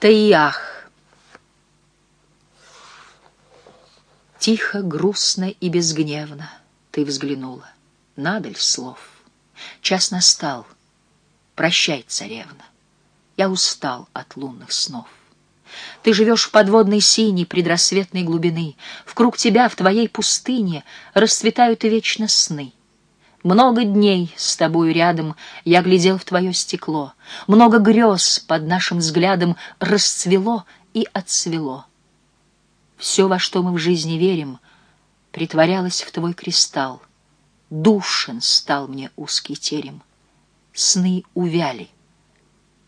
Таиах. Тихо, грустно и безгневно ты взглянула. Надаль слов. Час настал. Прощай, царевна. Я устал от лунных снов. Ты живешь в подводной синей предрассветной глубины. В круг тебя, в твоей пустыне, расцветают вечно сны. Много дней с тобою рядом я глядел в твое стекло. Много грез под нашим взглядом расцвело и отцвело. Все, во что мы в жизни верим, притворялось в твой кристалл. Душен стал мне узкий терем. Сны увяли.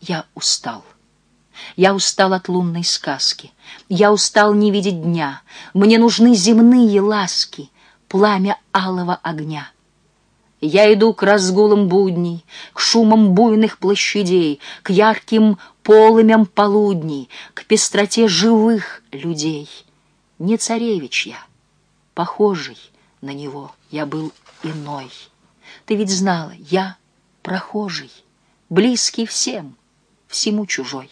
Я устал. Я устал от лунной сказки. Я устал не видеть дня. Мне нужны земные ласки, пламя алого огня. Я иду к разгулам будней, к шумам буйных площадей, к ярким полымям полудней, к пестроте живых людей. Не царевич я, похожий на него, я был иной. Ты ведь знала, я прохожий, близкий всем, всему чужой.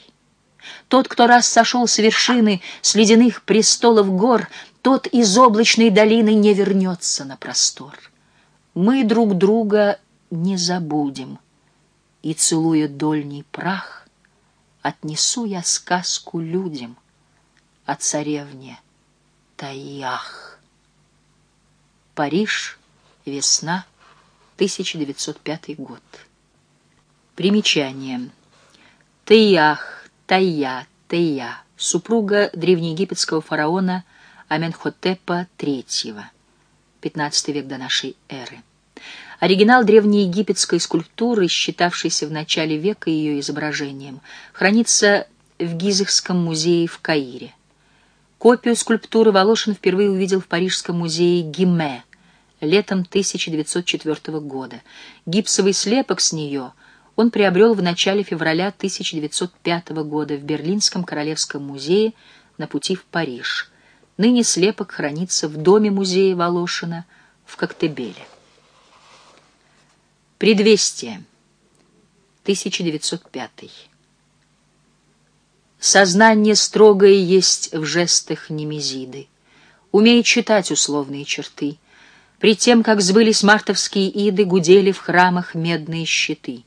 Тот, кто раз сошел с вершины, с ледяных престолов гор, тот из облачной долины не вернется на простор мы друг друга не забудем. И, целуя дольний прах, отнесу я сказку людям о царевне Таиах. Париж, весна, 1905 год. Примечание. Таиах, Тая, Тая, супруга древнеегипетского фараона Аменхотепа III, 15 век до нашей эры. Оригинал древнеегипетской скульптуры, считавшийся в начале века ее изображением, хранится в Гизехском музее в Каире. Копию скульптуры Волошин впервые увидел в Парижском музее Гиме летом 1904 года. Гипсовый слепок с нее он приобрел в начале февраля 1905 года в Берлинском Королевском музее на пути в Париж. Ныне слепок хранится в доме музея Волошина в Коктебеле. Предвестие. 1905. Сознание строгое есть в жестах Немезиды. Умеет читать условные черты. При тем, как сбылись мартовские иды, гудели в храмах медные щиты.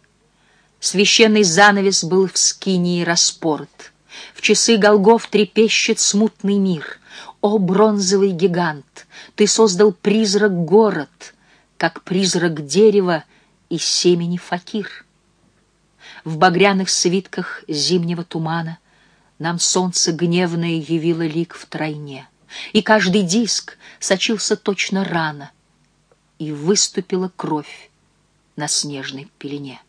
Священный занавес был в скинии распорт. В часы голгов трепещет смутный мир. О, бронзовый гигант, ты создал призрак-город, как призрак дерева — из семени факир. В багряных свитках зимнего тумана Нам солнце гневное явило лик в тройне, И каждый диск сочился точно рано, И выступила кровь на снежной пелене.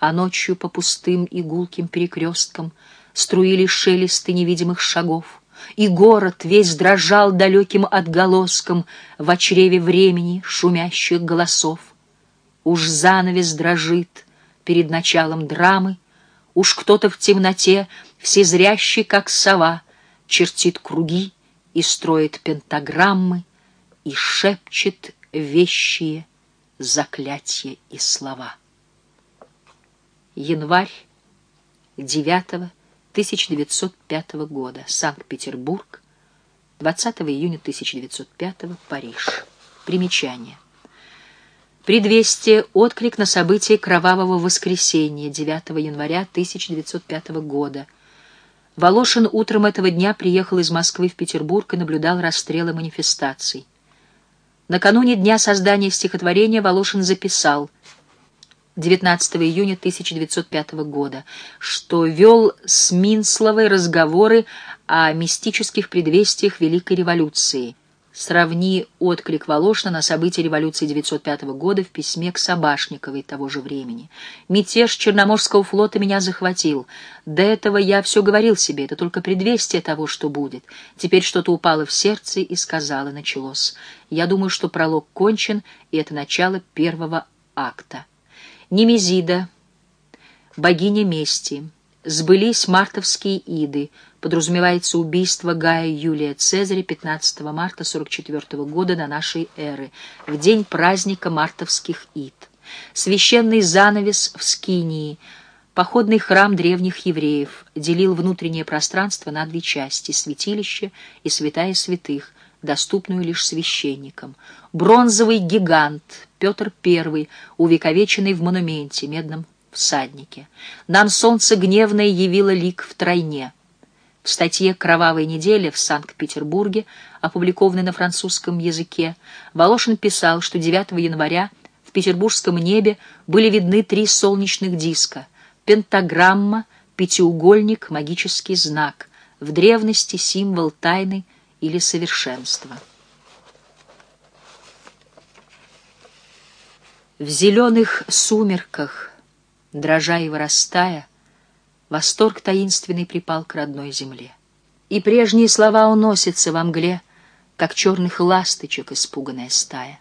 А ночью по пустым и гулким перекресткам Струили шелесты невидимых шагов, И город весь дрожал далеким отголоском В чреве времени шумящих голосов. Уж занавес дрожит перед началом драмы, Уж кто-то в темноте, всезрящий, как сова, Чертит круги и строит пентаграммы И шепчет вещие заклятия и слова. Январь 9 1905 года. Санкт-Петербург. 20 июня 1905 Париж. Примечание. Предвестие — отклик на события Кровавого воскресенья 9 января 1905 года. Волошин утром этого дня приехал из Москвы в Петербург и наблюдал расстрелы манифестаций. Накануне дня создания стихотворения Волошин записал 19 июня 1905 года, что вел с Минсловой разговоры о мистических предвестиях Великой революции — Сравни отклик Волошина на события революции 905 года в письме к Собашниковой того же времени. «Мятеж Черноморского флота меня захватил. До этого я все говорил себе, это только предвестие того, что будет. Теперь что-то упало в сердце и сказала, началось. Я думаю, что пролог кончен, и это начало первого акта. Немезида, богиня мести, сбылись мартовские иды, подразумевается убийство Гая Юлия Цезаря 15 марта 44 года до нашей эры, в день праздника мартовских ид. Священный занавес в Скинии, Походный храм древних евреев делил внутреннее пространство на две части — святилище и святая святых, доступную лишь священникам. Бронзовый гигант Петр I, увековеченный в монументе, медном всаднике. Нам солнце гневное явило лик в тройне. В статье «Кровавая неделя» в Санкт-Петербурге, опубликованной на французском языке, Волошин писал, что 9 января в петербургском небе были видны три солнечных диска — Пентаграмма, пятиугольник, магический знак, в древности символ тайны или совершенства. В зеленых сумерках, дрожа и вырастая, восторг таинственный припал к родной земле. И прежние слова уносятся во мгле, как черных ласточек испуганная стая.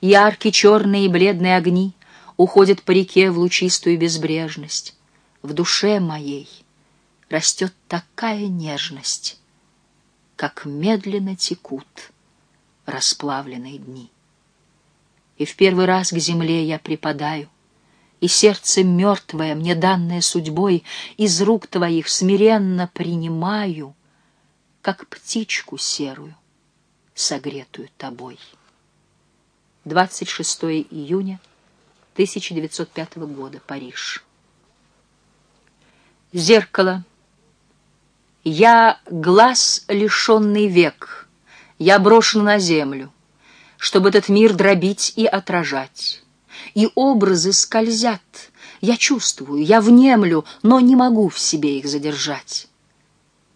Яркие черные и бледные огни уходит по реке в лучистую безбрежность. В душе моей растет такая нежность, как медленно текут расплавленные дни. И в первый раз к земле я припадаю, и сердце мертвое, мне данное судьбой, из рук твоих смиренно принимаю, как птичку серую, согретую тобой. 26 июня 1905 года, Париж. Зеркало. Я глаз, лишенный век, я брошен на землю, чтобы этот мир дробить и отражать. И образы скользят, я чувствую, я внемлю, но не могу в себе их задержать.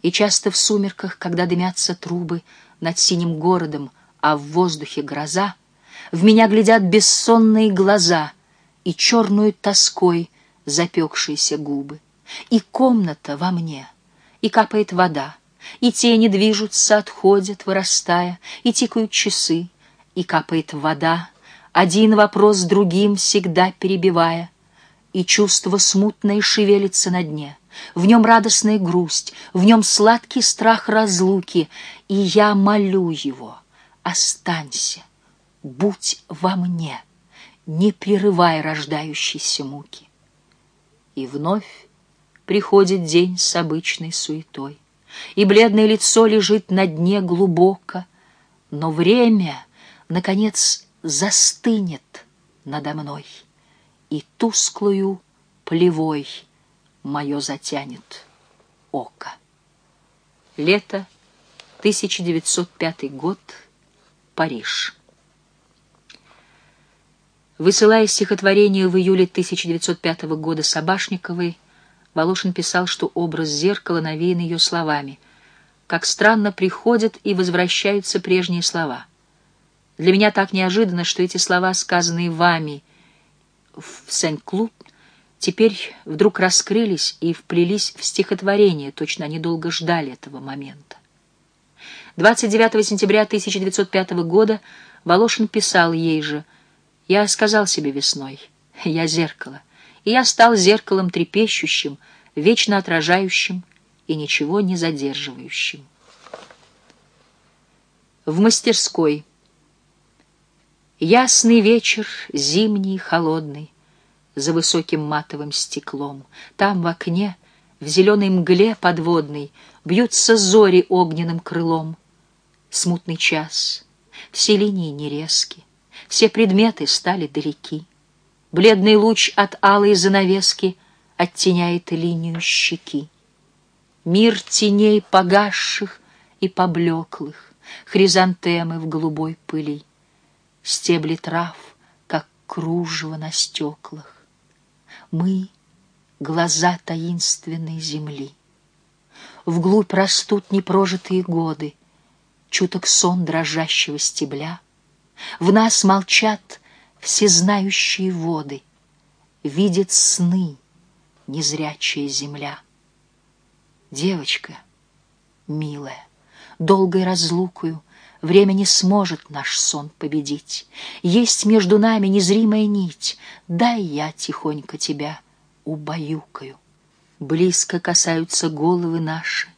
И часто в сумерках, когда дымятся трубы над синим городом, а в воздухе гроза, в меня глядят бессонные глаза — и черную тоской запекшиеся губы. И комната во мне, и капает вода, и тени движутся, отходят, вырастая, и тикают часы, и капает вода, один вопрос с другим всегда перебивая, и чувство смутное шевелится на дне. В нем радостная грусть, в нем сладкий страх разлуки, и я молю его, останься, будь во мне не прерывая рождающейся муки. И вновь приходит день с обычной суетой, и бледное лицо лежит на дне глубоко, но время, наконец, застынет надо мной, и тусклую плевой мое затянет око. Лето, 1905 год, Париж. Высылая стихотворение в июле 1905 года Собашниковой, Волошин писал, что образ зеркала навеян ее словами. Как странно приходят и возвращаются прежние слова. Для меня так неожиданно, что эти слова, сказанные вами в Сен-Клуб, теперь вдруг раскрылись и вплелись в стихотворение, точно они долго ждали этого момента. 29 сентября 1905 года Волошин писал ей же — я сказал себе весной, я зеркало, и я стал зеркалом трепещущим, вечно отражающим и ничего не задерживающим. В мастерской. Ясный вечер, зимний, холодный, за высоким матовым стеклом. Там в окне, в зеленой мгле подводной, бьются зори огненным крылом. Смутный час, все линии нерезки, все предметы стали далеки. Бледный луч от алой занавески оттеняет линию щеки. Мир теней погасших и поблеклых, Хризантемы в голубой пыли, Стебли трав, как кружево на стеклах. Мы — глаза таинственной земли. Вглубь растут непрожитые годы, Чуток сон дрожащего стебля — в нас молчат всезнающие воды, Видит сны незрячая земля. Девочка, милая, долгой разлукою Время не сможет наш сон победить. Есть между нами незримая нить, Дай я тихонько тебя убаюкаю. Близко касаются головы наши,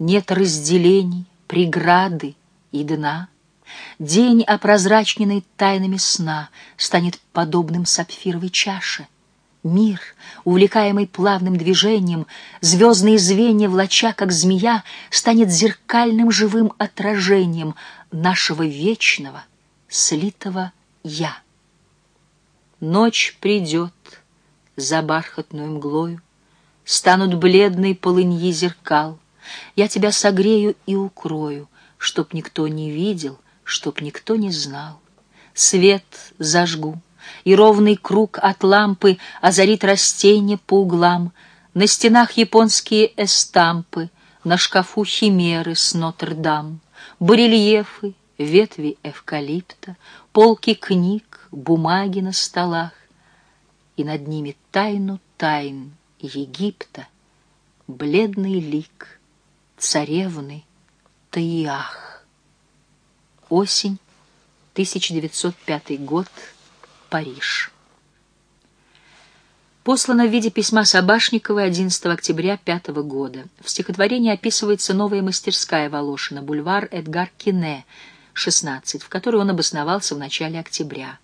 Нет разделений, преграды и дна — День, опрозрачненный тайнами сна, Станет подобным сапфировой чаше. Мир, увлекаемый плавным движением, звездные звенья влача, как змея, станет зеркальным живым отражением нашего вечного, слитого «я». Ночь придет за бархатную мглою, Станут бледные полыньи зеркал. Я тебя согрею и укрою, Чтоб никто не видел, чтоб никто не знал. Свет зажгу, и ровный круг от лампы озарит растения по углам. На стенах японские эстампы, на шкафу химеры с Нотр-Дам, барельефы, ветви эвкалипта, полки книг, бумаги на столах, и над ними тайну тайн Египта, бледный лик царевны Таиах. Осень, 1905 год, Париж. Послано в виде письма Собашниковой 11 октября 5 года. В стихотворении описывается новая мастерская Волошина, бульвар Эдгар Кине, 16, в которой он обосновался в начале октября.